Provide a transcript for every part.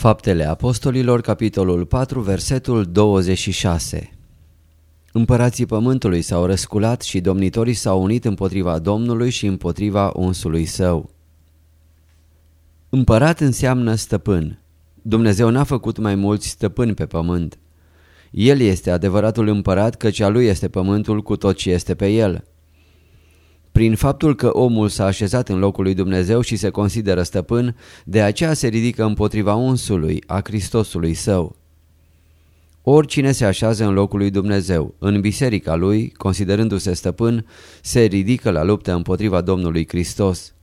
Faptele Apostolilor, capitolul 4, versetul 26 Împărații pământului s-au răsculat și domnitorii s-au unit împotriva Domnului și împotriva unsului său. Împărat înseamnă stăpân. Dumnezeu n-a făcut mai mulți stăpâni pe pământ. El este adevăratul împărat căci a lui este pământul cu tot ce este pe el. Prin faptul că omul s-a așezat în locul lui Dumnezeu și se consideră stăpân, de aceea se ridică împotriva unsului, a Hristosului său. Oricine se așează în locul lui Dumnezeu, în biserica lui, considerându-se stăpân, se ridică la luptă împotriva Domnului Hristos.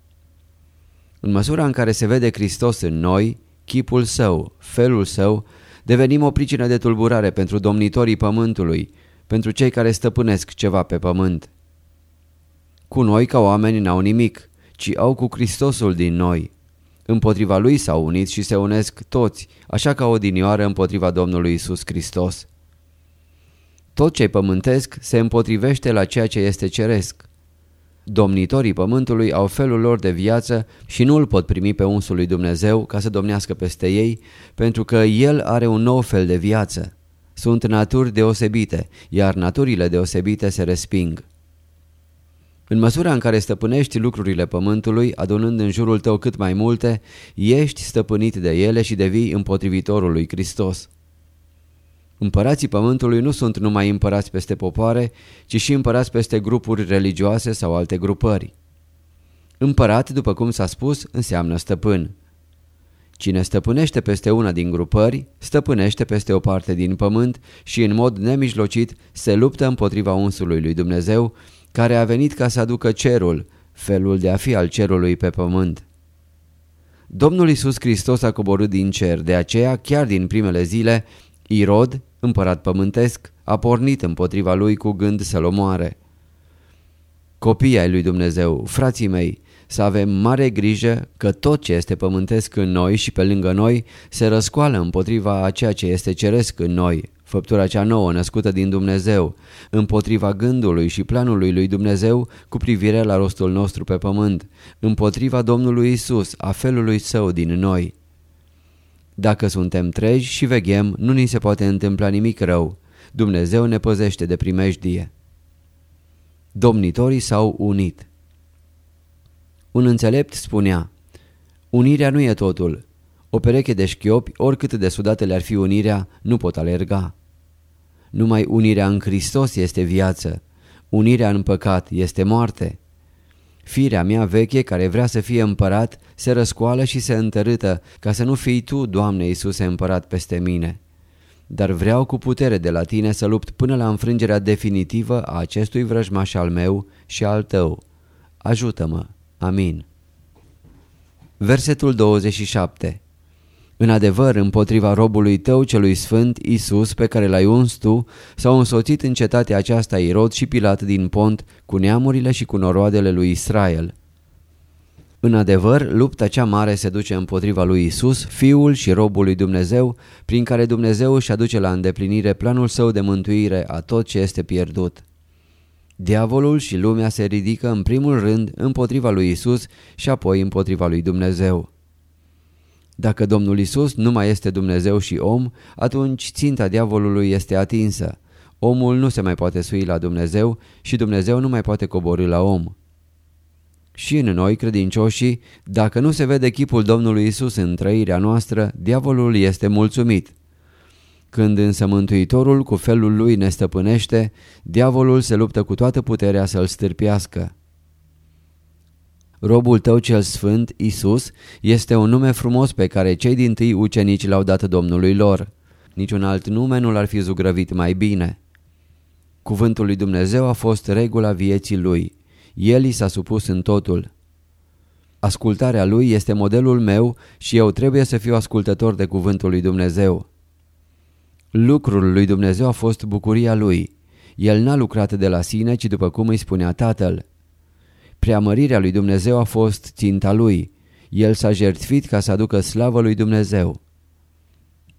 În măsura în care se vede Hristos în noi, chipul său, felul său, devenim o pricină de tulburare pentru domnitorii pământului, pentru cei care stăpânesc ceva pe pământ. Cu noi ca oameni n-au nimic, ci au cu Hristosul din noi. Împotriva lui s-au unit și se unesc toți, așa ca o dinioară împotriva Domnului Isus Hristos. Tot ce pământesc se împotrivește la ceea ce este ceresc. Domnitorii pământului au felul lor de viață și nu îl pot primi pe unsul lui Dumnezeu ca să domnească peste ei, pentru că el are un nou fel de viață. Sunt naturi deosebite, iar naturile deosebite se resping. În măsura în care stăpânești lucrurile pământului, adunând în jurul tău cât mai multe, ești stăpânit de ele și devii împotrivitorul lui Hristos. Împărații pământului nu sunt numai împărați peste popoare, ci și împărați peste grupuri religioase sau alte grupări. Împărat, după cum s-a spus, înseamnă stăpân. Cine stăpânește peste una din grupări, stăpânește peste o parte din pământ și în mod nemijlocit se luptă împotriva unsului lui Dumnezeu, care a venit ca să aducă cerul, felul de a fi al cerului pe pământ. Domnul Isus Hristos a coborât din cer, de aceea, chiar din primele zile, Irod, împărat pământesc, a pornit împotriva lui cu gând să-l omoare. Copii ai lui Dumnezeu, frații mei, să avem mare grijă că tot ce este pământesc în noi și pe lângă noi se răscoală împotriva a ceea ce este ceresc în noi, făptura cea nouă născută din Dumnezeu, împotriva gândului și planului lui Dumnezeu cu privire la rostul nostru pe pământ, împotriva Domnului Isus, a felului său din noi. Dacă suntem treji și veghem, nu ni se poate întâmpla nimic rău. Dumnezeu ne păzește de primejdie. Domnitorii s-au unit. Un înțelept spunea, Unirea nu e totul. O pereche de șchiopi, oricât de sudate le-ar fi unirea, nu pot alerga. Numai unirea în Hristos este viață. Unirea în păcat este moarte. Firea mea veche care vrea să fie împărat se răscoală și se întărâtă ca să nu fii tu, Doamne Iisuse, împărat peste mine. Dar vreau cu putere de la tine să lupt până la înfrângerea definitivă a acestui vrăjmaș al meu și al tău. Ajută-mă. Amin. Versetul 27 în adevăr, împotriva robului tău celui sfânt, Isus, pe care l-ai uns tu, s-au însoțit în cetatea aceasta Irod și Pilat din Pont, cu neamurile și cu noroadele lui Israel. În adevăr, lupta cea mare se duce împotriva lui Isus, fiul și robul lui Dumnezeu, prin care Dumnezeu își aduce la îndeplinire planul său de mântuire a tot ce este pierdut. Diavolul și lumea se ridică în primul rând împotriva lui Isus și apoi împotriva lui Dumnezeu. Dacă Domnul Isus nu mai este Dumnezeu și om, atunci ținta diavolului este atinsă. Omul nu se mai poate sui la Dumnezeu și Dumnezeu nu mai poate coborâ la om. Și în noi, credincioșii, dacă nu se vede chipul Domnului Isus în trăirea noastră, diavolul este mulțumit. Când însă Mântuitorul cu felul lui ne stăpânește, diavolul se luptă cu toată puterea să-l stârpiască. Robul tău cel sfânt, Isus, este un nume frumos pe care cei din tâi ucenici l-au dat Domnului lor. Niciun alt nume nu l-ar fi zugrăvit mai bine. Cuvântul lui Dumnezeu a fost regula vieții lui. El i s-a supus în totul. Ascultarea lui este modelul meu și eu trebuie să fiu ascultător de cuvântul lui Dumnezeu. Lucrul lui Dumnezeu a fost bucuria lui. El n-a lucrat de la sine, ci după cum îi spunea tatăl. Preamărirea lui Dumnezeu a fost ținta lui. El s-a jertfit ca să aducă slavă lui Dumnezeu.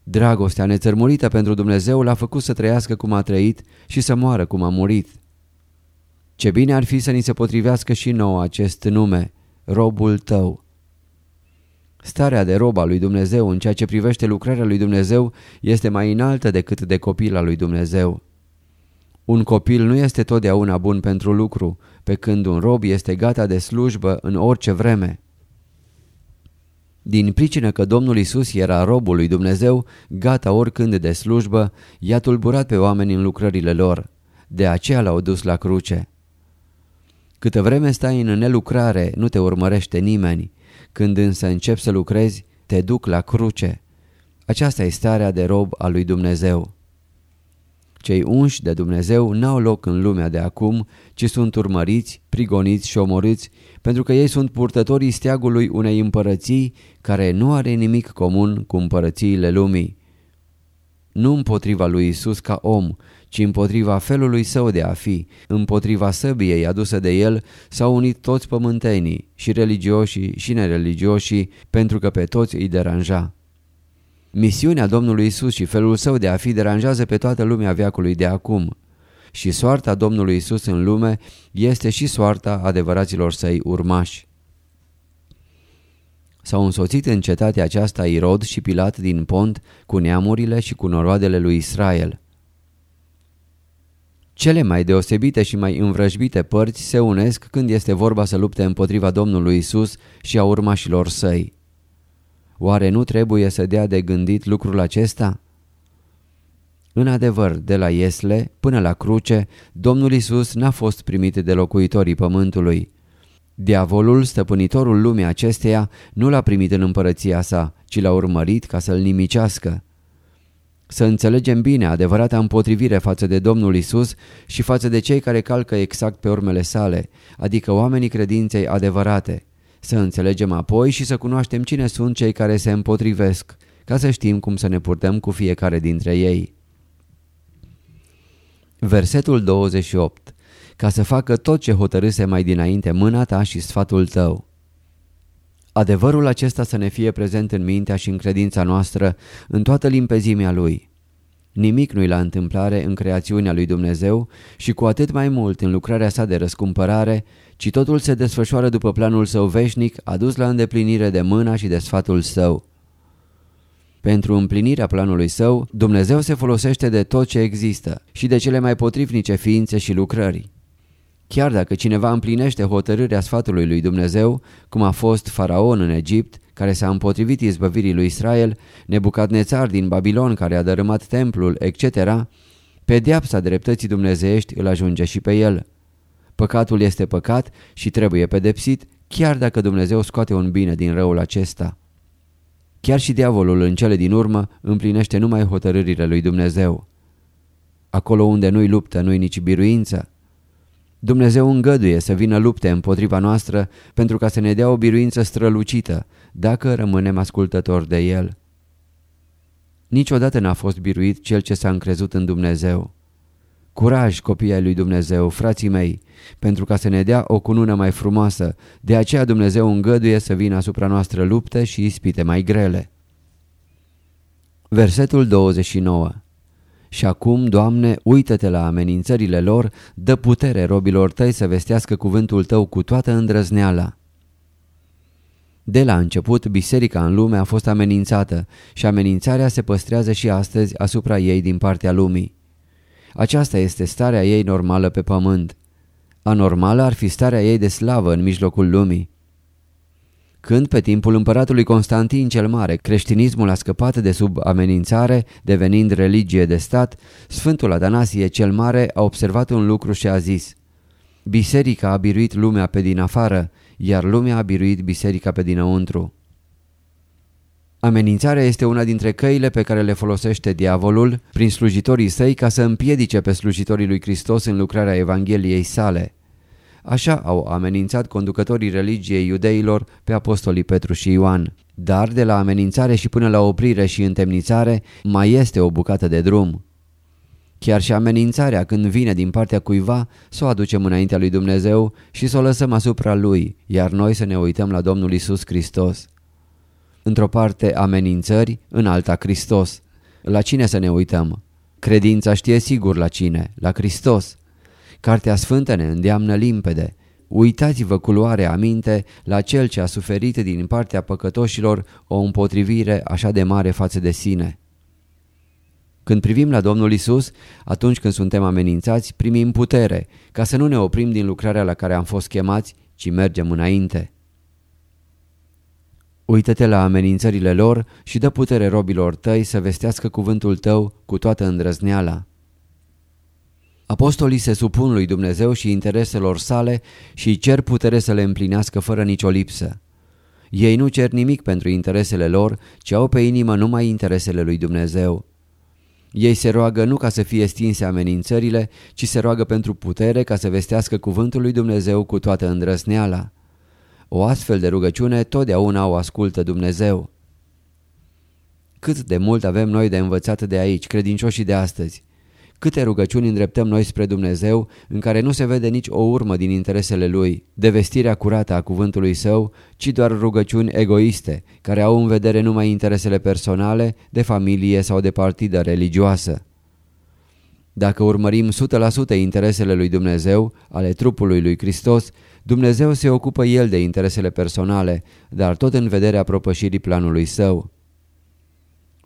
Dragostea nețărmurită pentru Dumnezeu l-a făcut să trăiască cum a trăit și să moară cum a murit. Ce bine ar fi să ni se potrivească și nouă acest nume, robul tău. Starea de rob al lui Dumnezeu în ceea ce privește lucrarea lui Dumnezeu este mai înaltă decât de copil al lui Dumnezeu. Un copil nu este totdeauna bun pentru lucru, pe când un rob este gata de slujbă în orice vreme. Din pricină că Domnul Isus era robul lui Dumnezeu, gata oricând de slujbă, i-a tulburat pe oameni în lucrările lor. De aceea l-au dus la cruce. Câtă vreme stai în nelucrare, nu te urmărește nimeni. Când însă începi să lucrezi, te duc la cruce. Aceasta e starea de rob al lui Dumnezeu. Cei unși de Dumnezeu n-au loc în lumea de acum, ci sunt urmăriți, prigoniți și omorâți, pentru că ei sunt purtătorii steagului unei împărății care nu are nimic comun cu împărățiile lumii. Nu împotriva lui Isus ca om, ci împotriva felului său de a fi, împotriva săbiei adusă de el, s-au unit toți pământenii, și religioșii și nereligioșii, pentru că pe toți îi deranja. Misiunea Domnului Isus și felul său de a fi deranjează pe toată lumea veacului de acum. Și soarta Domnului Isus în lume este și soarta adevăraților săi urmași. S-au însoțit în cetatea aceasta Irod și Pilat din Pont cu neamurile și cu noroadele lui Israel. Cele mai deosebite și mai învrăjbite părți se unesc când este vorba să lupte împotriva Domnului Isus și a urmașilor săi. Oare nu trebuie să dea de gândit lucrul acesta? În adevăr, de la Iesle până la cruce, Domnul Isus n-a fost primit de locuitorii pământului. Diavolul, stăpânitorul lumii acesteia, nu l-a primit în împărăția sa, ci l-a urmărit ca să-l nimicească. Să înțelegem bine adevărata împotrivire față de Domnul Isus și față de cei care calcă exact pe urmele sale, adică oamenii credinței adevărate. Să înțelegem apoi și să cunoaștem cine sunt cei care se împotrivesc, ca să știm cum să ne purtăm cu fiecare dintre ei. Versetul 28 Ca să facă tot ce hotărâse mai dinainte mâna ta și sfatul tău. Adevărul acesta să ne fie prezent în mintea și în credința noastră în toată limpezimea lui. Nimic nu-i la întâmplare în creațiunea lui Dumnezeu și cu atât mai mult în lucrarea sa de răscumpărare, ci totul se desfășoară după planul său veșnic adus la îndeplinire de mâna și de sfatul său. Pentru împlinirea planului său, Dumnezeu se folosește de tot ce există și de cele mai potrivnice ființe și lucrări. Chiar dacă cineva împlinește hotărârea sfatului lui Dumnezeu, cum a fost faraon în Egipt, care s-a împotrivit izbăvirii lui Israel, Nebucadnețar din Babilon care a dărâmat templul, etc., pedeapsa dreptății dumnezeiești îl ajunge și pe el. Păcatul este păcat și trebuie pedepsit, chiar dacă Dumnezeu scoate un bine din răul acesta. Chiar și diavolul în cele din urmă împlinește numai hotărârile lui Dumnezeu. Acolo unde nu-i luptă, nu-i nici biruință. Dumnezeu îngăduie să vină lupte împotriva noastră pentru ca să ne dea o biruință strălucită, dacă rămânem ascultători de El. Niciodată n-a fost biruit cel ce s-a încrezut în Dumnezeu. Curaj, copii ai lui Dumnezeu, frații mei, pentru ca să ne dea o cunună mai frumoasă, de aceea Dumnezeu îngăduie să vină asupra noastră lupte și ispite mai grele. Versetul 29 Și acum, Doamne, uită-te la amenințările lor, dă putere robilor tăi să vestească cuvântul tău cu toată îndrăzneala. De la început, biserica în lume a fost amenințată și amenințarea se păstrează și astăzi asupra ei din partea lumii. Aceasta este starea ei normală pe pământ. Anormală ar fi starea ei de slavă în mijlocul lumii. Când, pe timpul împăratului Constantin cel Mare, creștinismul a scăpat de sub amenințare, devenind religie de stat, Sfântul Atanasie cel Mare a observat un lucru și a zis Biserica a biruit lumea pe din afară, iar lumea a biruit biserica pe dinăuntru. Amenințarea este una dintre căile pe care le folosește diavolul prin slujitorii săi ca să împiedice pe slujitorii lui Hristos în lucrarea Evangheliei sale. Așa au amenințat conducătorii religiei iudeilor pe apostolii Petru și Ioan. Dar de la amenințare și până la oprire și întemnițare mai este o bucată de drum. Chiar și amenințarea când vine din partea cuiva să o aducem înaintea lui Dumnezeu și să o lăsăm asupra lui, iar noi să ne uităm la Domnul Isus Hristos. Într-o parte amenințări, în alta Hristos. La cine să ne uităm? Credința știe sigur la cine, la Hristos. Cartea Sfântă ne îndeamnă limpede. Uitați-vă cu luare aminte la cel ce a suferit din partea păcătoșilor o împotrivire așa de mare față de sine. Când privim la Domnul Isus, atunci când suntem amenințați, primim putere, ca să nu ne oprim din lucrarea la care am fost chemați, ci mergem înainte. Uită-te la amenințările lor și dă putere robilor tăi să vestească cuvântul tău cu toată îndrăzneala. Apostolii se supun lui Dumnezeu și intereselor sale și cer putere să le împlinească fără nicio lipsă. Ei nu cer nimic pentru interesele lor, ci au pe inimă numai interesele lui Dumnezeu. Ei se roagă nu ca să fie stinse amenințările, ci se roagă pentru putere ca să vestească cuvântul lui Dumnezeu cu toată îndrăsneala. O astfel de rugăciune totdeauna o ascultă Dumnezeu. Cât de mult avem noi de învățat de aici, credincioșii de astăzi. Câte rugăciuni îndreptăm noi spre Dumnezeu în care nu se vede nici o urmă din interesele Lui, de vestirea curată a cuvântului Său, ci doar rugăciuni egoiste, care au în vedere numai interesele personale, de familie sau de partidă religioasă. Dacă urmărim 100% interesele lui Dumnezeu, ale trupului lui Hristos, Dumnezeu se ocupă El de interesele personale, dar tot în vederea propășirii planului Său.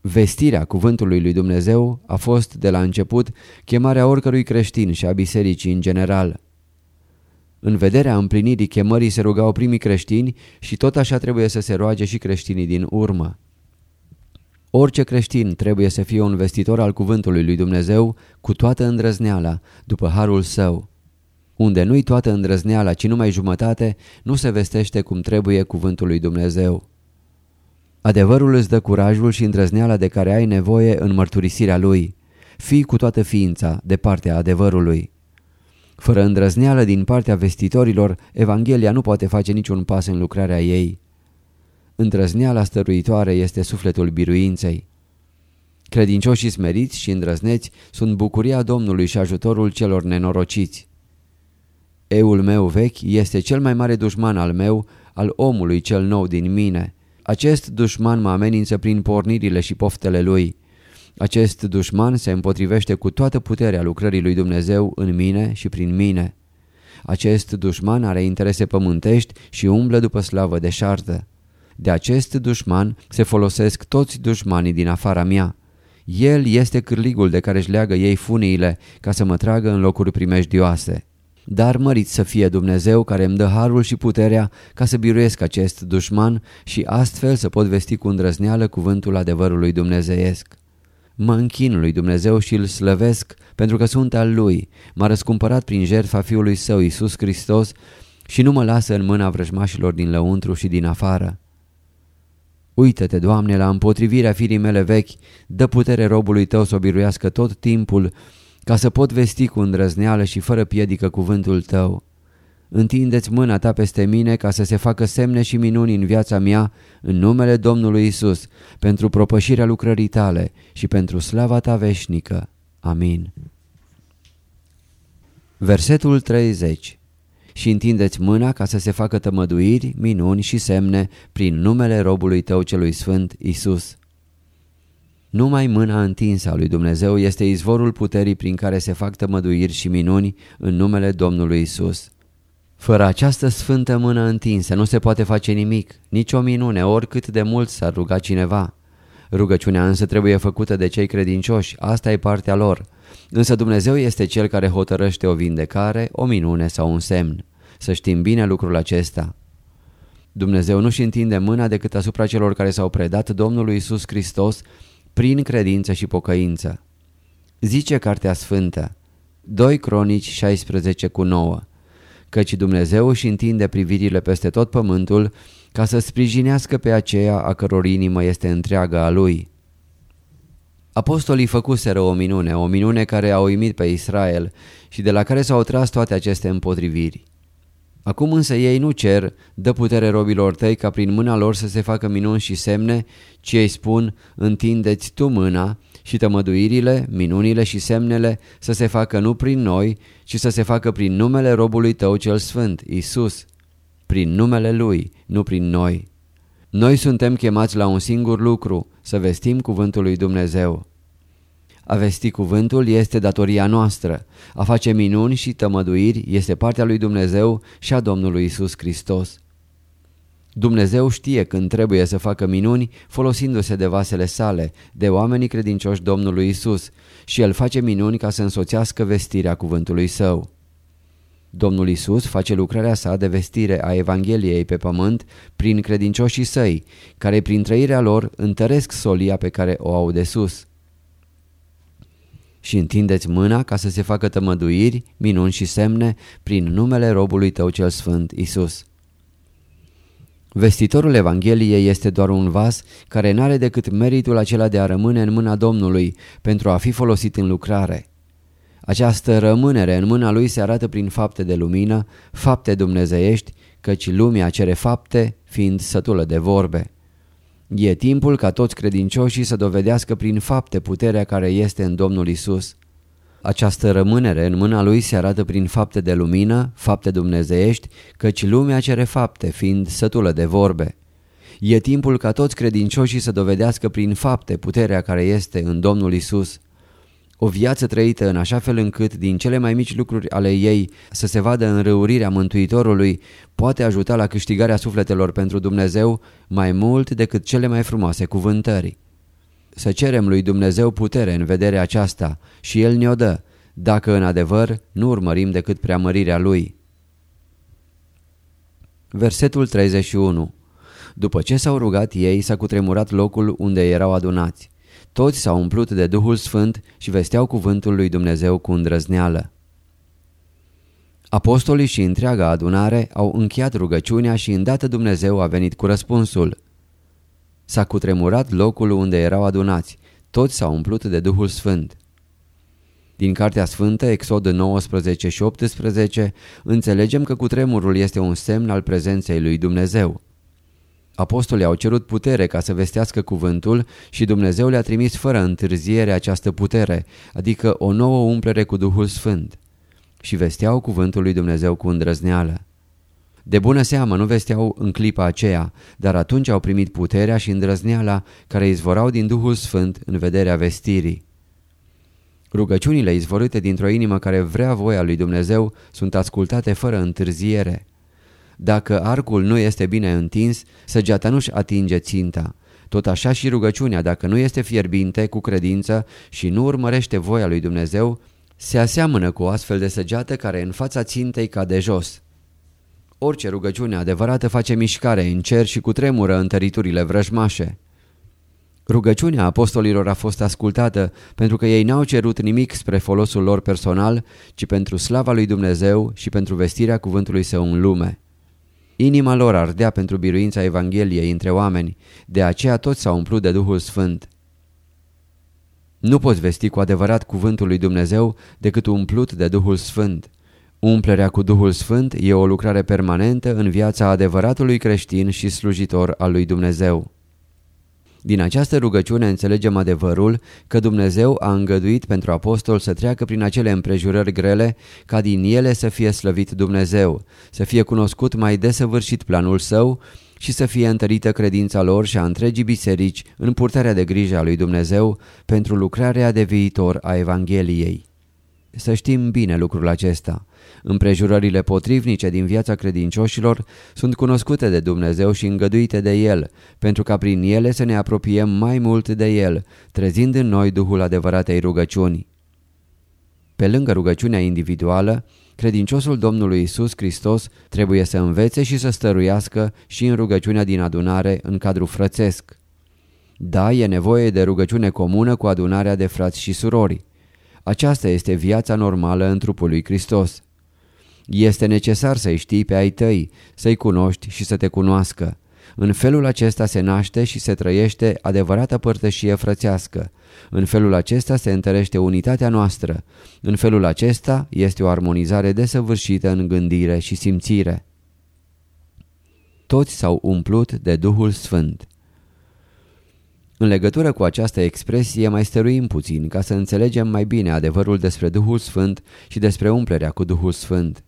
Vestirea cuvântului lui Dumnezeu a fost de la început chemarea oricărui creștin și a bisericii în general. În vederea împlinirii chemării se rugau primii creștini și tot așa trebuie să se roage și creștinii din urmă. Orice creștin trebuie să fie un vestitor al cuvântului lui Dumnezeu cu toată îndrăzneala, după harul său. Unde nu-i toată îndrăzneala, ci numai jumătate, nu se vestește cum trebuie cuvântul lui Dumnezeu. Adevărul îți dă curajul și îndrăzneala de care ai nevoie în mărturisirea lui. Fii cu toată ființa de partea adevărului. Fără îndrăzneală din partea vestitorilor, Evanghelia nu poate face niciun pas în lucrarea ei. Îndrăzneala stăruitoare este sufletul biruinței. Credincioșii smeriți și îndrăzneți sunt bucuria Domnului și ajutorul celor nenorociți. Eul meu vechi este cel mai mare dușman al meu, al omului cel nou din mine. Acest dușman mă amenință prin pornirile și poftele lui. Acest dușman se împotrivește cu toată puterea lucrării lui Dumnezeu în mine și prin mine. Acest dușman are interese pământești și umblă după slavă de șartă. De acest dușman se folosesc toți dușmanii din afara mea. El este cârligul de care își leagă ei funiile ca să mă tragă în locuri primejdioase. Dar mărit să fie Dumnezeu care îmi dă harul și puterea ca să biruiesc acest dușman și astfel să pot vesti cu îndrăzneală cuvântul adevărului dumnezeiesc. Mă închin lui Dumnezeu și îl slăvesc pentru că sunt al lui, m-a răscumpărat prin jertfa Fiului Său Iisus Hristos și nu mă lasă în mâna vrăjmașilor din lăuntru și din afară. Uită-te, Doamne, la împotrivirea firii mele vechi, dă putere robului Tău să o biruiască tot timpul ca să pot vesti cu îndrăzneală și fără piedică cuvântul tău. Întindeți mâna ta peste mine ca să se facă semne și minuni în viața mea în numele Domnului Isus, pentru propășirea lucrării tale și pentru slava ta veșnică. Amin. Versetul 30 Și întindeți mâna ca să se facă tămăduiri, minuni și semne prin numele robului tău celui sfânt Isus. Numai mâna întinsă a lui Dumnezeu este izvorul puterii prin care se fac tămăduiri și minuni în numele Domnului Isus. Fără această sfântă mână întinsă nu se poate face nimic, nici o minune, oricât de mult s-ar ruga cineva. Rugăciunea însă trebuie făcută de cei credincioși, asta e partea lor. Însă Dumnezeu este Cel care hotărăște o vindecare, o minune sau un semn. Să știm bine lucrul acesta. Dumnezeu nu-și întinde mâna decât asupra celor care s-au predat Domnului Isus Hristos prin credință și pocăință. Zice Cartea Sfântă, 2 Cronici 16 cu 9, căci Dumnezeu își întinde privirile peste tot pământul ca să sprijinească pe aceea a căror inimă este întreagă a lui. Apostolii făcuseră o minune, o minune care a uimit pe Israel și de la care s-au tras toate aceste împotriviri. Acum însă ei nu cer, dă putere robilor tăi ca prin mâna lor să se facă minuni și semne, ci ei spun, întindeți tu mâna și tămăduirile, minunile și semnele să se facă nu prin noi, ci să se facă prin numele robului tău cel sfânt, Isus, prin numele Lui, nu prin noi. Noi suntem chemați la un singur lucru, să vestim cuvântul lui Dumnezeu. A vesti cuvântul este datoria noastră, a face minuni și tămăduiri este partea lui Dumnezeu și a Domnului Isus Hristos. Dumnezeu știe când trebuie să facă minuni folosindu-se de vasele sale, de oamenii credincioși Domnului Isus și El face minuni ca să însoțească vestirea cuvântului Său. Domnul Isus face lucrarea sa de vestire a Evangheliei pe pământ prin credincioșii săi, care prin trăirea lor întăresc solia pe care o au de sus. Și întindeți mâna ca să se facă tămăduiri, minuni și semne prin numele robului tău cel sfânt, Isus. Vestitorul Evangheliei este doar un vas care n-are decât meritul acela de a rămâne în mâna Domnului pentru a fi folosit în lucrare. Această rămânere în mâna lui se arată prin fapte de lumină, fapte dumnezeiești, căci lumea cere fapte, fiind sătulă de vorbe. E timpul ca toți credincioșii să dovedească prin fapte puterea care este în Domnul Isus. Această rămânere în mâna lui se arată prin fapte de lumină, fapte dumnezeiești, căci lumea cere fapte, fiind sătulă de vorbe. E timpul ca toți credincioșii să dovedească prin fapte puterea care este în Domnul Isus. O viață trăită în așa fel încât din cele mai mici lucruri ale ei să se vadă înrăurirea Mântuitorului poate ajuta la câștigarea sufletelor pentru Dumnezeu mai mult decât cele mai frumoase cuvântări. Să cerem lui Dumnezeu putere în vederea aceasta și El ne-o dă, dacă în adevăr nu urmărim decât preamărirea Lui. Versetul 31 După ce s-au rugat ei, s-a cutremurat locul unde erau adunați. Toți s-au umplut de Duhul Sfânt și vesteau cuvântul lui Dumnezeu cu îndrăzneală. Apostolii și întreaga adunare au încheiat rugăciunea și îndată Dumnezeu a venit cu răspunsul. S-a cutremurat locul unde erau adunați, toți s-au umplut de Duhul Sfânt. Din Cartea Sfântă, Exod 19 și 18, înțelegem că cutremurul este un semn al prezenței lui Dumnezeu. Apostolii au cerut putere ca să vestească cuvântul și Dumnezeu le-a trimis fără întârziere această putere, adică o nouă umplere cu Duhul Sfânt. Și vesteau cuvântul lui Dumnezeu cu îndrăzneală. De bună seamă nu vesteau în clipa aceea, dar atunci au primit puterea și îndrăzneala care izvorau din Duhul Sfânt în vederea vestirii. Rugăciunile izvorâte dintr-o inimă care vrea voia lui Dumnezeu sunt ascultate fără întârziere. Dacă arcul nu este bine întins, săgeata nu-și atinge ținta. Tot așa și rugăciunea, dacă nu este fierbinte, cu credință și nu urmărește voia lui Dumnezeu, se aseamănă cu o astfel de săgeată care în fața țintei cade jos. Orice rugăciune adevărată face mișcare în cer și cu tremură în teritoriile vrăjmașe. Rugăciunea apostolilor a fost ascultată pentru că ei n-au cerut nimic spre folosul lor personal, ci pentru slava lui Dumnezeu și pentru vestirea cuvântului său în lume. Inima lor ardea pentru biruința Evangheliei între oameni, de aceea toți s-au umplut de Duhul Sfânt. Nu poți vesti cu adevărat cuvântul lui Dumnezeu decât umplut de Duhul Sfânt. Umplerea cu Duhul Sfânt e o lucrare permanentă în viața adevăratului creștin și slujitor al lui Dumnezeu. Din această rugăciune înțelegem adevărul că Dumnezeu a îngăduit pentru apostol să treacă prin acele împrejurări grele ca din ele să fie slăvit Dumnezeu, să fie cunoscut mai desăvârșit planul său și să fie întărită credința lor și a întregii biserici în purtarea de grijă a lui Dumnezeu pentru lucrarea de viitor a Evangheliei. Să știm bine lucrul acesta. Împrejurările potrivnice din viața credincioșilor sunt cunoscute de Dumnezeu și îngăduite de El, pentru ca prin ele să ne apropiem mai mult de El, trezind în noi Duhul adevăratei rugăciuni. Pe lângă rugăciunea individuală, Credinciosul Domnului Isus Hristos trebuie să învețe și să stăruiască și în rugăciunea din adunare în cadru frățesc. Da, e nevoie de rugăciune comună cu adunarea de frați și surori. Aceasta este viața normală în trupul lui Hristos. Este necesar să-i știi pe ai tăi, să-i cunoști și să te cunoască. În felul acesta se naște și se trăiește adevărată părtășie frățească. În felul acesta se întărește unitatea noastră. În felul acesta este o armonizare desăvârșită în gândire și simțire. Toți s-au umplut de Duhul Sfânt. În legătură cu această expresie mai stăruim puțin ca să înțelegem mai bine adevărul despre Duhul Sfânt și despre umplerea cu Duhul Sfânt.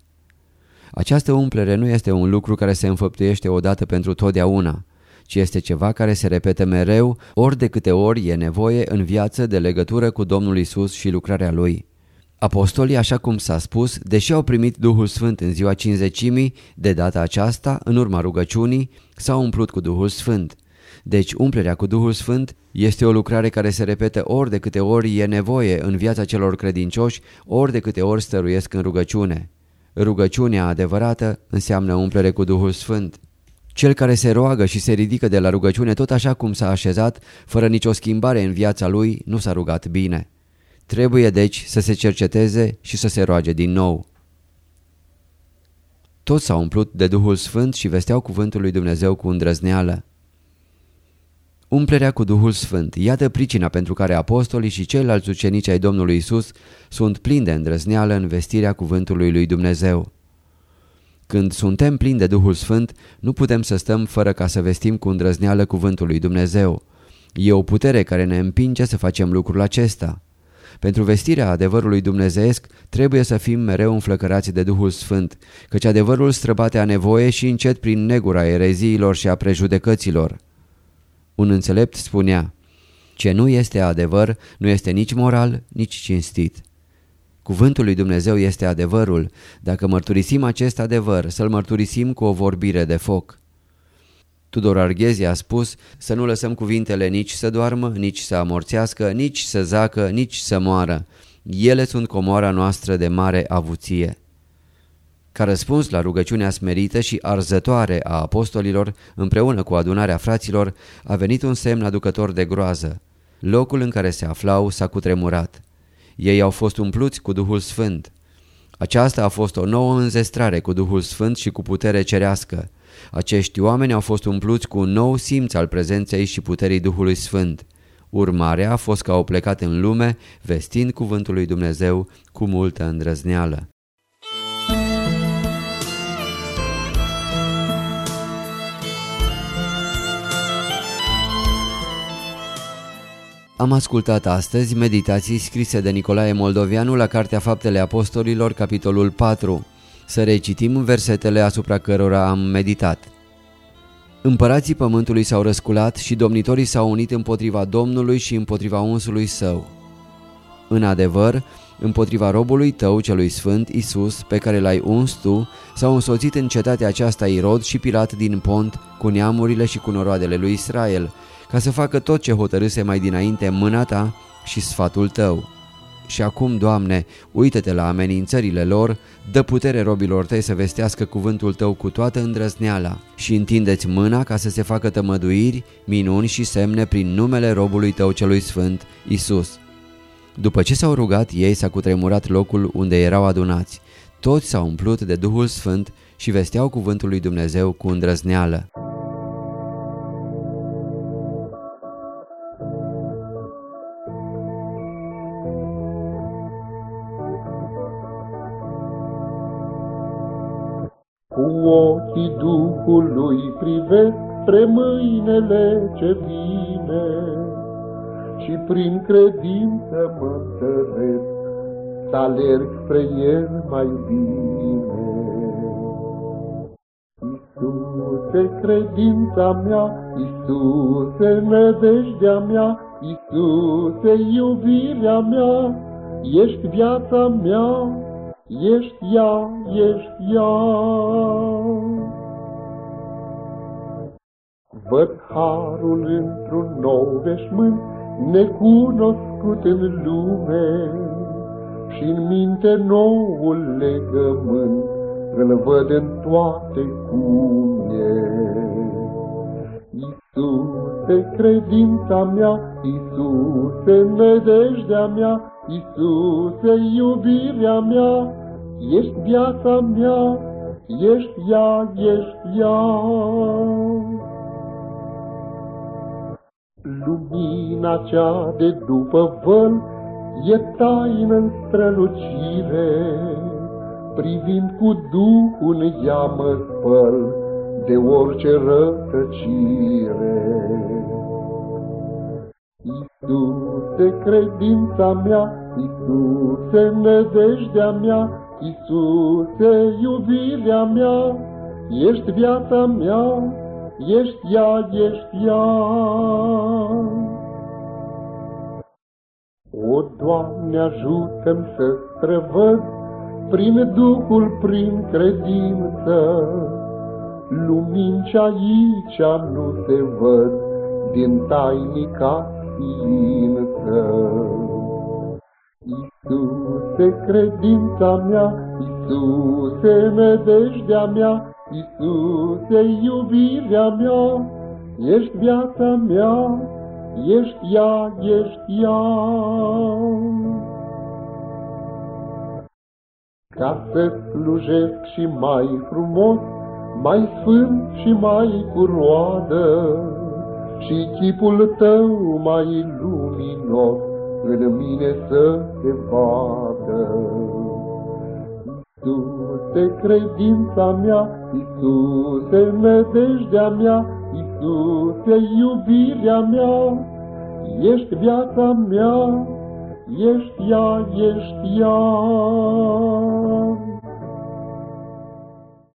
Această umplere nu este un lucru care se înfăptuiește odată pentru totdeauna, ci este ceva care se repetă mereu ori de câte ori e nevoie în viață de legătură cu Domnul Isus și lucrarea Lui. Apostolii, așa cum s-a spus, deși au primit Duhul Sfânt în ziua cinzecimii, de data aceasta, în urma rugăciunii, s-au umplut cu Duhul Sfânt. Deci umplerea cu Duhul Sfânt este o lucrare care se repetă ori de câte ori e nevoie în viața celor credincioși, ori de câte ori stăruiesc în rugăciune. Rugăciunea adevărată înseamnă umplere cu Duhul Sfânt. Cel care se roagă și se ridică de la rugăciune tot așa cum s-a așezat, fără nicio schimbare în viața lui, nu s-a rugat bine. Trebuie deci să se cerceteze și să se roage din nou. Toți s-au umplut de Duhul Sfânt și vesteau cuvântul lui Dumnezeu cu îndrăzneală. Umplerea cu Duhul Sfânt, iată pricina pentru care apostolii și ceilalți ucenici ai Domnului Isus sunt plini de îndrăzneală în vestirea cuvântului lui Dumnezeu. Când suntem plini de Duhul Sfânt, nu putem să stăm fără ca să vestim cu îndrăzneală cuvântul lui Dumnezeu. E o putere care ne împinge să facem lucrul acesta. Pentru vestirea adevărului dumnezeesc trebuie să fim mereu înflăcărați de Duhul Sfânt, căci adevărul străbate a nevoie și încet prin negura ereziilor și a prejudecăților. Un înțelept spunea, ce nu este adevăr nu este nici moral, nici cinstit. Cuvântul lui Dumnezeu este adevărul. Dacă mărturisim acest adevăr, să-l mărturisim cu o vorbire de foc. Tudor Arghezi a spus să nu lăsăm cuvintele nici să doarmă, nici să amorțească, nici să zacă, nici să moară. Ele sunt comoara noastră de mare avuție. Ca răspuns la rugăciunea smerită și arzătoare a apostolilor, împreună cu adunarea fraților, a venit un semn aducător de groază. Locul în care se aflau s-a cutremurat. Ei au fost umpluți cu Duhul Sfânt. Aceasta a fost o nouă înzestrare cu Duhul Sfânt și cu putere cerească. Acești oameni au fost umpluți cu un nou simț al prezenței și puterii Duhului Sfânt. Urmarea a fost că au plecat în lume vestind cuvântul lui Dumnezeu cu multă îndrăzneală. Am ascultat astăzi meditații scrise de Nicolae Moldovianu la Cartea Faptele Apostolilor, capitolul 4. Să recitim versetele asupra cărora am meditat. Împărații pământului s-au răsculat și domnitorii s-au unit împotriva Domnului și împotriva unsului său. În adevăr, împotriva robului tău celui sfânt, Isus, pe care l-ai uns tu, s-au însoțit în cetatea aceasta Irod și Pilat din Pont, cu neamurile și cu noroadele lui Israel, ca să facă tot ce hotărâse mai dinainte mâna ta și sfatul tău. Și acum, Doamne, uită-te la amenințările lor, dă putere robilor tăi să vestească cuvântul tău cu toată îndrăzneala și întindeți mâna ca să se facă tămăduiri, minuni și semne prin numele robului tău celui sfânt, Isus. După ce s-au rugat, ei s-a cutremurat locul unde erau adunați. Toți s-au umplut de Duhul Sfânt și vesteau cuvântul lui Dumnezeu cu îndrăzneală. Privesc spre mâinile ce vine și prin credință mă întăresc să alerg spre El mai bine. Iisuse, credința mea, Iisuse, nădejdea mea, Iisuse, iubirea mea, ești viața mea, ești ea, ești ea. Văd harul într-un nou veșmânt, necunoscut în lume, și în minte noul legământ, îl văd în toate cum e. Iisuse, credința mea, Iisuse, nădejdea mea, Iisuse, iubirea mea, ești viața mea, ești ea, ești ea. Lumina cea de după văl e taină în strălucire, privind cu Duhul în ea mă spăl de orice rătăcire. Iisuse, credința mea, Iisuse, nădejdea mea, Iisuse, iubirea mea, ești viața mea, ești ea, ești ea. O, Doamne, ajută-mi să străvăd prin Duhul, prin credință, lumini ce aici nu se văd din tainica ființă. Iisuse, credința mea, Iisuse, nădejdea mea, Iisuse, iubirea mea, ești viața mea, ești ea, ești ea. Ca să slujesc și mai frumos, mai sfânt și mai cu roadă, și chipul tău mai luminos în mine să te vadă. Iisuse, credința mea, Iisuse, nădejdea mea, Iisuse, iubirea mea, ești viața mea, ești ea, ești ea.